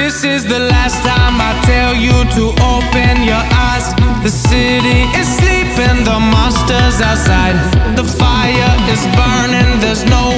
This is the last time I tell you to open your eyes. The city is sleeping, the monsters outside. The fire is burning, there's no